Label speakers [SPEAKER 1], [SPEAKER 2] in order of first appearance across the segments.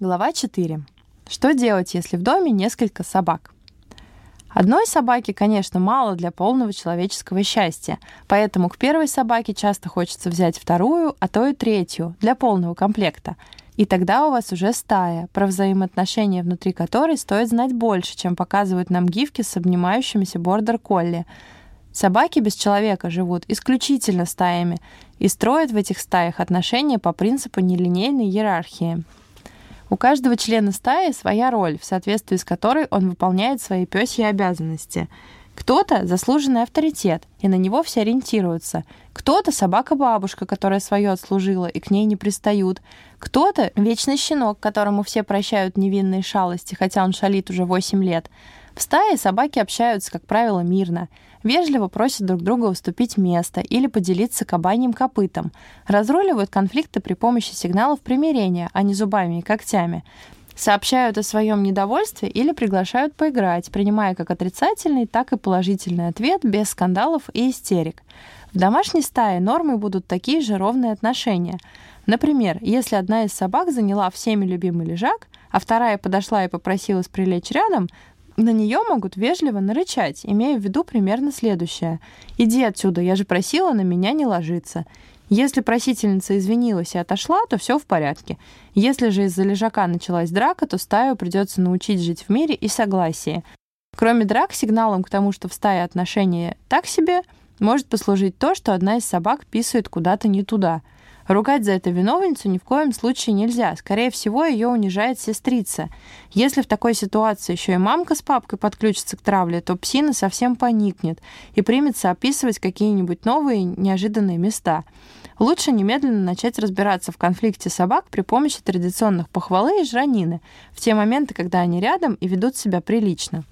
[SPEAKER 1] Глава 4. Что делать, если в доме несколько собак? Одной собаки, конечно, мало для полного человеческого счастья, поэтому к первой собаке часто хочется взять вторую, а то и третью, для полного комплекта. И тогда у вас уже стая, про взаимоотношения внутри которой стоит знать больше, чем показывают нам гифки с обнимающимися бордер-колли. Собаки без человека живут исключительно стаями и строят в этих стаях отношения по принципу нелинейной иерархии. У каждого члена стаи своя роль, в соответствии с которой он выполняет свои пёсьи обязанности. Кто-то — заслуженный авторитет, и на него все ориентируются. Кто-то — собака-бабушка, которая свое отслужила, и к ней не пристают. Кто-то — вечный щенок, которому все прощают невинные шалости, хотя он шалит уже 8 лет. В стае собаки общаются, как правило, мирно. Вежливо просят друг друга уступить место или поделиться кабаньим копытом. Разруливают конфликты при помощи сигналов примирения, а не зубами и когтями. Сообщают о своем недовольстве или приглашают поиграть, принимая как отрицательный, так и положительный ответ без скандалов и истерик. В домашней стае нормой будут такие же ровные отношения. Например, если одна из собак заняла всеми любимый лежак, а вторая подошла и попросилась прилечь рядом, на нее могут вежливо нарычать, имея в виду примерно следующее. «Иди отсюда, я же просила на меня не ложиться». Если просительница извинилась и отошла, то все в порядке. Если же из-за лежака началась драка, то стаю придется научить жить в мире и согласии. Кроме драк, сигналом к тому, что в стае отношения так себе, может послужить то, что одна из собак писает куда-то не туда — Ругать за это виновницу ни в коем случае нельзя. Скорее всего, ее унижает сестрица. Если в такой ситуации еще и мамка с папкой подключатся к травле, то псина совсем поникнет и примется описывать какие-нибудь новые неожиданные места. Лучше немедленно начать разбираться в конфликте собак при помощи традиционных похвалы и жранины в те моменты, когда они рядом и ведут себя прилично.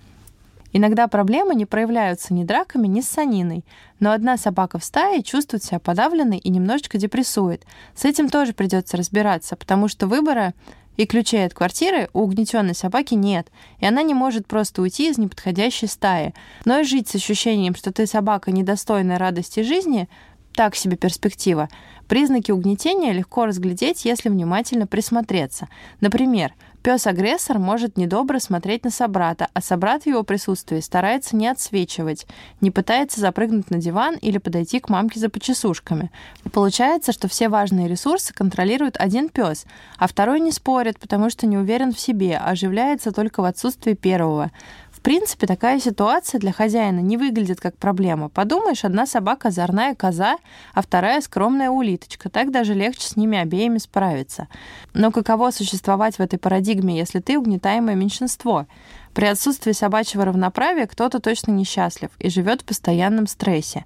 [SPEAKER 1] Иногда проблемы не проявляются ни драками, ни ссаниной, но одна собака в стае чувствует себя подавленной и немножечко депрессует. С этим тоже придется разбираться, потому что выбора и ключей от квартиры у угнетенной собаки нет, и она не может просто уйти из неподходящей стаи. Но и жить с ощущением, что ты собака недостойная радости жизни, так себе перспектива. Признаки угнетения легко разглядеть, если внимательно присмотреться. Например, Пес-агрессор может недобро смотреть на собрата, а собрат в его присутствии старается не отсвечивать, не пытается запрыгнуть на диван или подойти к мамке за почесушками. Получается, что все важные ресурсы контролирует один пес, а второй не спорит, потому что не уверен в себе, а оживляется только в отсутствии первого. В принципе, такая ситуация для хозяина не выглядит как проблема. Подумаешь, одна собака озорная коза, а вторая скромная улиточка. Так даже легче с ними обеими справиться. Но каково существовать в этой парадигме, если ты угнетаемое меньшинство? При отсутствии собачьего равноправия кто-то точно несчастлив и живет в постоянном стрессе.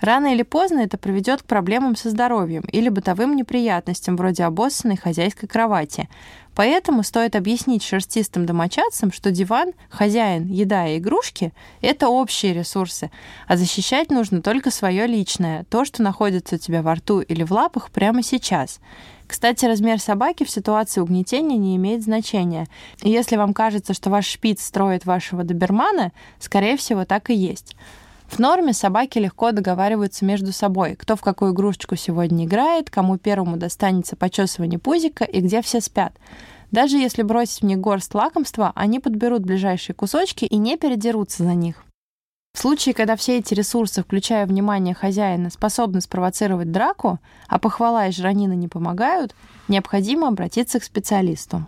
[SPEAKER 1] Рано или поздно это приведет к проблемам со здоровьем или бытовым неприятностям, вроде обоссанной хозяйской кровати. Поэтому стоит объяснить шерстистым домочадцам, что диван, хозяин, еда и игрушки — это общие ресурсы, а защищать нужно только свое личное, то, что находится у тебя во рту или в лапах прямо сейчас. Кстати, размер собаки в ситуации угнетения не имеет значения. если вам кажется, что ваш шпиц строит вашего добермана, скорее всего, так и есть. В норме собаки легко договариваются между собой, кто в какую игрушечку сегодня играет, кому первому достанется почесывание пузика и где все спят. Даже если бросить в них горсть лакомства, они подберут ближайшие кусочки и не передерутся за них. В случае, когда все эти ресурсы, включая внимание хозяина, способны спровоцировать драку, а похвала и жранина не помогают, необходимо обратиться к специалисту.